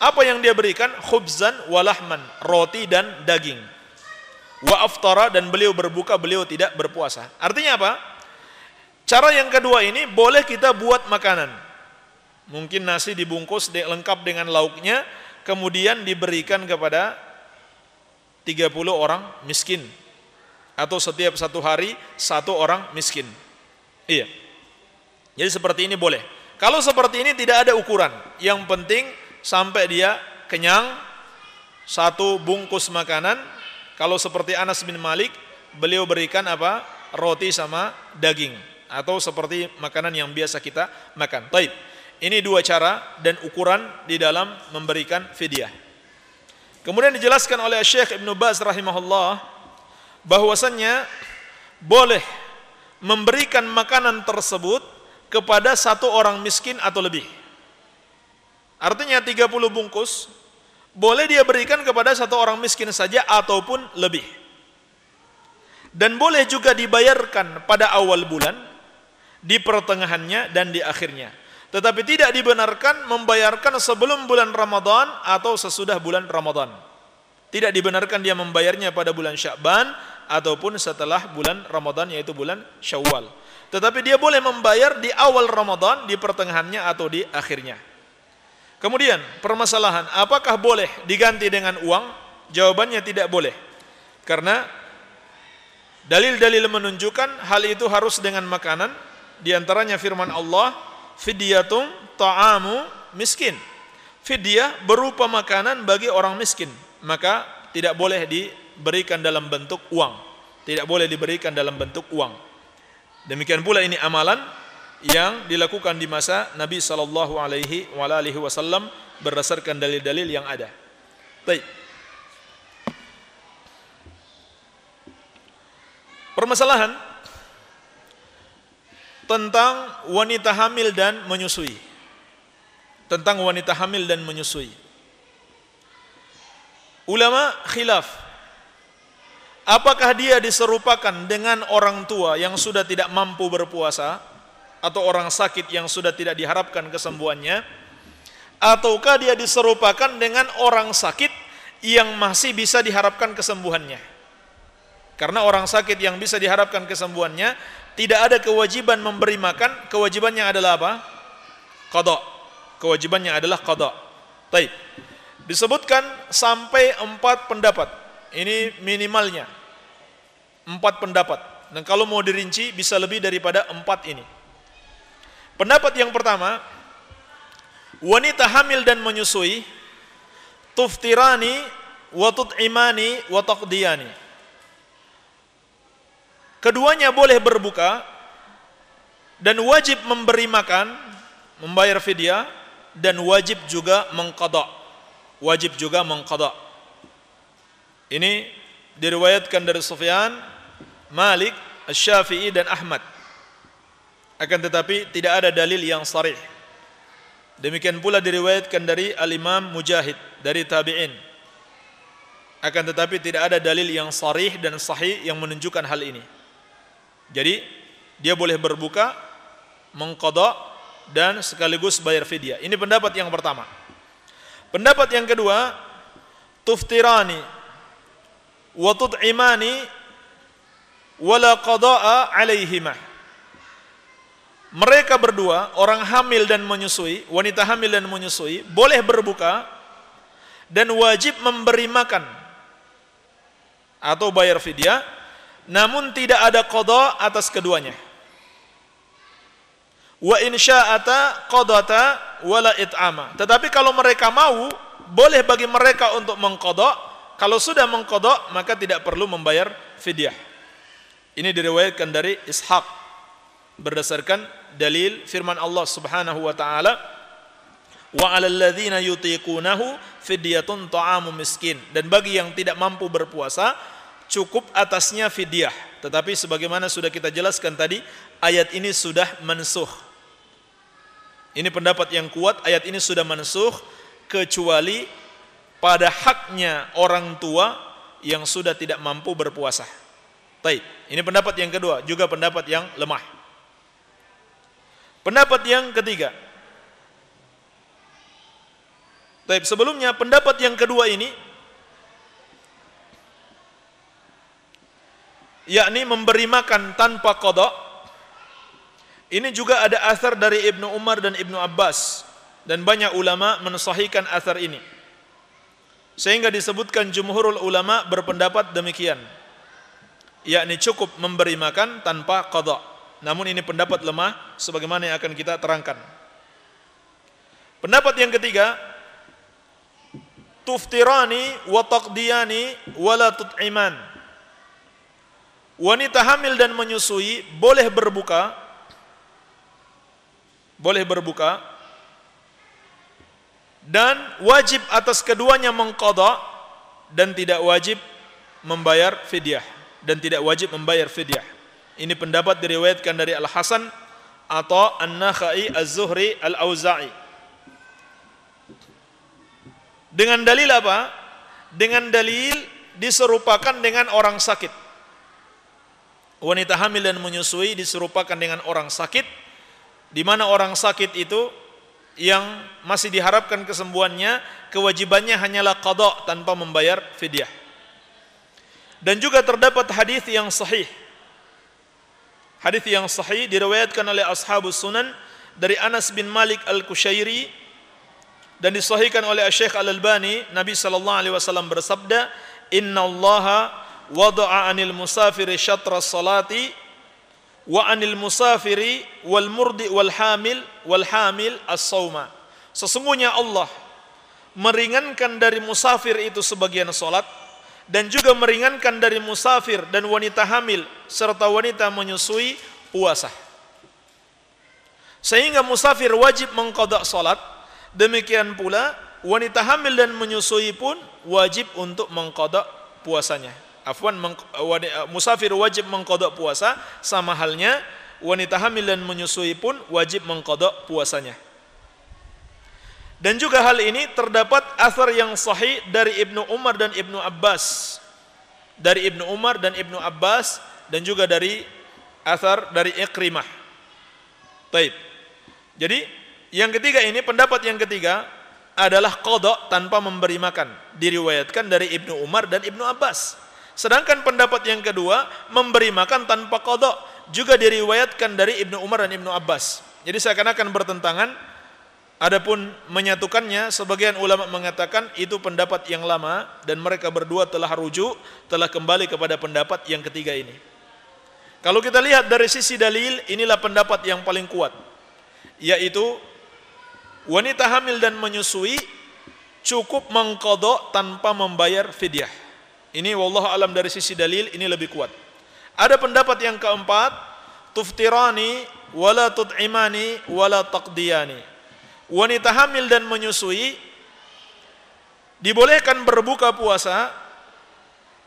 Apa yang dia berikan? Khubzan walahman roti dan daging. Wa aftara dan beliau berbuka beliau tidak berpuasa. Artinya apa? Cara yang kedua ini boleh kita buat makanan. Mungkin nasi dibungkus lengkap dengan lauknya kemudian diberikan kepada 30 orang miskin. Atau setiap satu hari satu orang miskin. Iya. Jadi seperti ini boleh. Kalau seperti ini tidak ada ukuran. Yang penting sampai dia kenyang satu bungkus makanan. Kalau seperti Anas bin Malik, beliau berikan apa? Roti sama daging atau seperti makanan yang biasa kita makan. Baik. Ini dua cara dan ukuran di dalam memberikan fidyah. Kemudian dijelaskan oleh Syekh Ibn Baz rahimahullah bahwasannya boleh memberikan makanan tersebut kepada satu orang miskin atau lebih. Artinya 30 bungkus boleh dia berikan kepada satu orang miskin saja ataupun lebih. Dan boleh juga dibayarkan pada awal bulan, di pertengahannya dan di akhirnya. Tetapi tidak dibenarkan membayarkan sebelum bulan Ramadan atau sesudah bulan Ramadan. Tidak dibenarkan dia membayarnya pada bulan Syakban ataupun setelah bulan Ramadan yaitu bulan Syawal. Tetapi dia boleh membayar di awal Ramadan, di pertengahannya atau di akhirnya. Kemudian permasalahan, apakah boleh diganti dengan uang? Jawabannya tidak boleh. Karena dalil-dalil menunjukkan hal itu harus dengan makanan. Di antaranya firman Allah, fidyatun ta'amu miskin. Fidyah berupa makanan bagi orang miskin. Maka tidak boleh diberikan dalam bentuk uang. Tidak boleh diberikan dalam bentuk uang. Demikian pula ini amalan yang dilakukan di masa Nabi sallallahu alaihi wasallam berdasarkan dalil-dalil yang ada. Baik. Permasalahan tentang wanita hamil dan menyusui. Tentang wanita hamil dan menyusui. Ulama khilaf. Apakah dia diserupakan dengan orang tua yang sudah tidak mampu berpuasa atau orang sakit yang sudah tidak diharapkan kesembuhannya ataukah dia diserupakan dengan orang sakit yang masih bisa diharapkan kesembuhannya? Karena orang sakit yang bisa diharapkan kesembuhannya tidak ada kewajiban memberi makan, kewajibannya adalah apa? Qada. Kewajibannya adalah qada. Baik. Disebutkan sampai empat pendapat. Ini minimalnya. Empat pendapat. Dan kalau mau dirinci bisa lebih daripada empat ini. Pendapat yang pertama, wanita hamil dan menyusui tuftirani wa tut'imani wa taqdiyani Keduanya boleh berbuka dan wajib memberi makan, membayar fidyah dan wajib juga mengqada. Wajib juga mengqada. Ini diriwayatkan dari Sufyan, Malik, Asy-Syafi'i dan Ahmad. Akan tetapi tidak ada dalil yang sarih. Demikian pula diriwayatkan dari Al-Imam Mujahid dari tabi'in. Akan tetapi tidak ada dalil yang sarih dan sahih yang menunjukkan hal ini. Jadi dia boleh berbuka, mengkodok dan sekaligus bayar fidyah. Ini pendapat yang pertama. Pendapat yang kedua, tuftirani wa tut'imani wala qada'a alaihima. Mereka berdua, orang hamil dan menyusui, wanita hamil dan menyusui, boleh berbuka dan wajib memberi makan atau bayar fidyah namun tidak ada qada atas keduanya wa in sya'ata qadata wala it'ama tetapi kalau mereka mau boleh bagi mereka untuk mengqada kalau sudah mengqada maka tidak perlu membayar fidyah ini diriwayatkan dari Ishaq berdasarkan dalil firman Allah Subhanahu wa taala wa 'alal ladzina yutiqunahu fidyatun ta'amu miskin dan bagi yang tidak mampu berpuasa cukup atasnya fidyah. Tetapi sebagaimana sudah kita jelaskan tadi, ayat ini sudah mensuh. Ini pendapat yang kuat, ayat ini sudah mensuh kecuali pada haknya orang tua yang sudah tidak mampu berpuasa. Baik, ini pendapat yang kedua, juga pendapat yang lemah. Pendapat yang ketiga. Baik, sebelumnya pendapat yang kedua ini yakni memberi makan tanpa kodok ini juga ada asar dari Ibnu Umar dan Ibnu Abbas dan banyak ulama mensahihkan asar ini sehingga disebutkan jumhurul ulama berpendapat demikian. Yakni cukup memberi makan tanpa kodok namun ini pendapat lemah sebagaimana yang akan kita terangkan. Pendapat yang ketiga tuftirani wa taqdiyani wala tut'iman. Wanita hamil dan menyusui boleh berbuka boleh berbuka dan wajib atas keduanya mengqada dan tidak wajib membayar fidyah. Dan tidak wajib membayar fidyah. Ini pendapat diriwayatkan dari Al Hasan atau An-Nakhai Az-Zuhri Al-Auza'i. Dengan dalil apa? Dengan dalil diserupakan dengan orang sakit. Wanita hamil dan menyusui diserupakan dengan orang sakit. Di mana orang sakit itu yang masih diharapkan kesembuhannya kewajibannya hanyalah qada tanpa membayar fidyah. Dan juga terdapat hadis yang sahih. Hadis yang sahih diriwayatkan oleh ashabus sunan dari Anas bin Malik Al-Kushairi dan disahihkan oleh Syekh Al-Albani Nabi sallallahu alaihi wasallam bersabda innallaha wada'a anil musafiri syatra salati wa anil musafiri wal murdi wal hamil wal hamil as-sauma sesungguhnya Allah meringankan dari musafir itu sebagian salat dan juga meringankan dari musafir dan wanita hamil serta wanita menyusui puasa. Sehingga musafir wajib mengqada salat demikian pula wanita hamil dan menyusui pun wajib untuk mengqada puasanya afwan musafir wajib mengkodok puasa sama halnya wanita hamil dan menyusui pun wajib mengkodok puasanya. Dan juga hal ini terdapat asar yang sahih dari Ibnu Umar dan Ibnu Abbas. Dari Ibnu Umar dan Ibnu Abbas dan juga dari asar dari Ikrimah Taib jadi yang ketiga ini pendapat yang ketiga adalah kodok tanpa memberi makan. Diriwayatkan dari Ibnu Umar dan Ibnu Abbas Sedangkan pendapat yang kedua memberi makan tanpa kodok juga diriwayatkan dari Ibnu Umar dan Ibnu Abbas. Jadi seakan-akan bertentangan. Adapun menyatukannya, sebagian ulama mengatakan itu pendapat yang lama dan mereka berdua telah rujuk, telah kembali kepada pendapat yang ketiga ini. Kalau kita lihat dari sisi dalil, inilah pendapat yang paling kuat, yaitu wanita hamil dan menyusui cukup mengkodok tanpa membayar fidyah. Ini wallahu alam dari sisi dalil ini lebih kuat. Ada pendapat yang keempat, tuftirani wala tut'imani wala taqdiyani. Wanita hamil dan menyusui dibolehkan berbuka puasa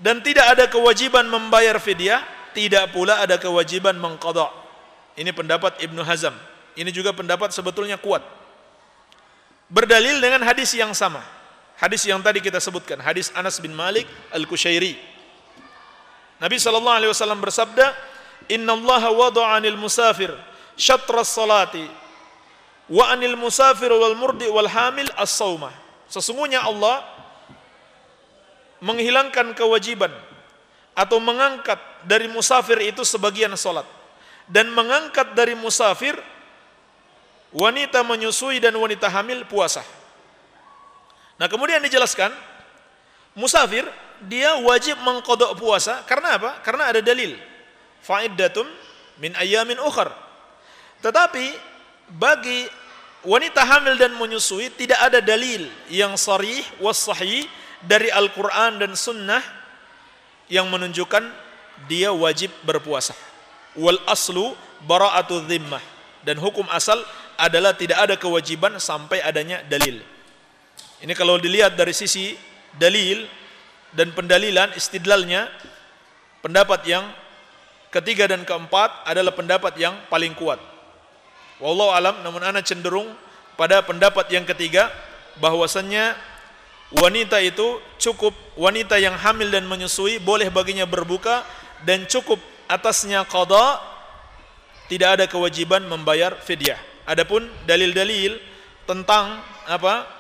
dan tidak ada kewajiban membayar fidyah, tidak pula ada kewajiban mengqadha. Ini pendapat Ibnu Hazm. Ini juga pendapat sebetulnya kuat. Berdalil dengan hadis yang sama. Hadis yang tadi kita sebutkan, hadis Anas bin Malik Al-Kushairi. Nabi sallallahu alaihi wasallam bersabda, "Inna Allah wada'a 'anil musafir syatra salati wa 'anil musafir wal murdi wal hamil as-saumah." Sesungguhnya Allah menghilangkan kewajiban atau mengangkat dari musafir itu sebagian salat dan mengangkat dari musafir wanita menyusui dan wanita hamil puasa. Nah kemudian dijelaskan, musafir dia wajib mengkodok puasa karena apa? Karena ada dalil. Fa'iddatum min ayamin ukhar. Tetapi bagi wanita hamil dan menyusui tidak ada dalil yang sarih was sahih dari Al-Quran dan Sunnah yang menunjukkan dia wajib berpuasa. Wal aslu bara'atu dhimmah. Dan hukum asal adalah tidak ada kewajiban sampai adanya dalil. Ini kalau dilihat dari sisi dalil dan pendalilan istidlalnya pendapat yang ketiga dan keempat adalah pendapat yang paling kuat. Wallahu alam namun ana cenderung pada pendapat yang ketiga bahwasannya wanita itu cukup wanita yang hamil dan menyusui boleh baginya berbuka dan cukup atasnya qada tidak ada kewajiban membayar fidyah. Adapun dalil-dalil tentang apa?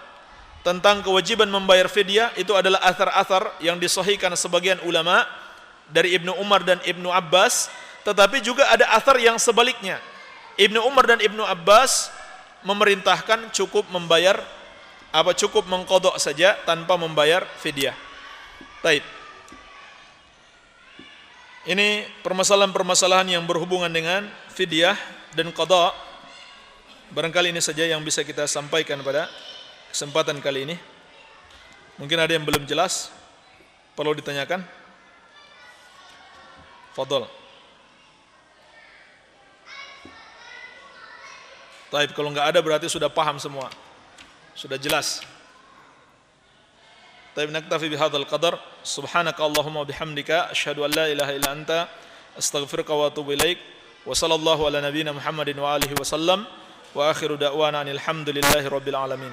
Tentang kewajiban membayar fidyah itu adalah athar-athar yang disahihkan sebagian ulama dari Ibnu Umar dan Ibnu Abbas tetapi juga ada athar yang sebaliknya. Ibnu Umar dan Ibnu Abbas memerintahkan cukup membayar apa cukup mengkodok saja tanpa membayar fidyah. Taib ini permasalahan-permasalahan yang berhubungan dengan fidyah dan kodok. Barangkali ini saja yang bisa kita sampaikan pada kesempatan kali ini. Mungkin ada yang belum jelas, perlu ditanyakan. Fadol. Taib kalau nggak ada berarti sudah paham semua. Sudah jelas. Taib naktafi bihadzal qadar. Subhanaka Allahumma bihamdika asyhadu an la ilaha anta wa atubu ilaik. Wa sallallahu ala nabiyyina Muhammadin wa alihi wa sallam. Wa akhiru da'wana alhamdulillahi rabbil alamin.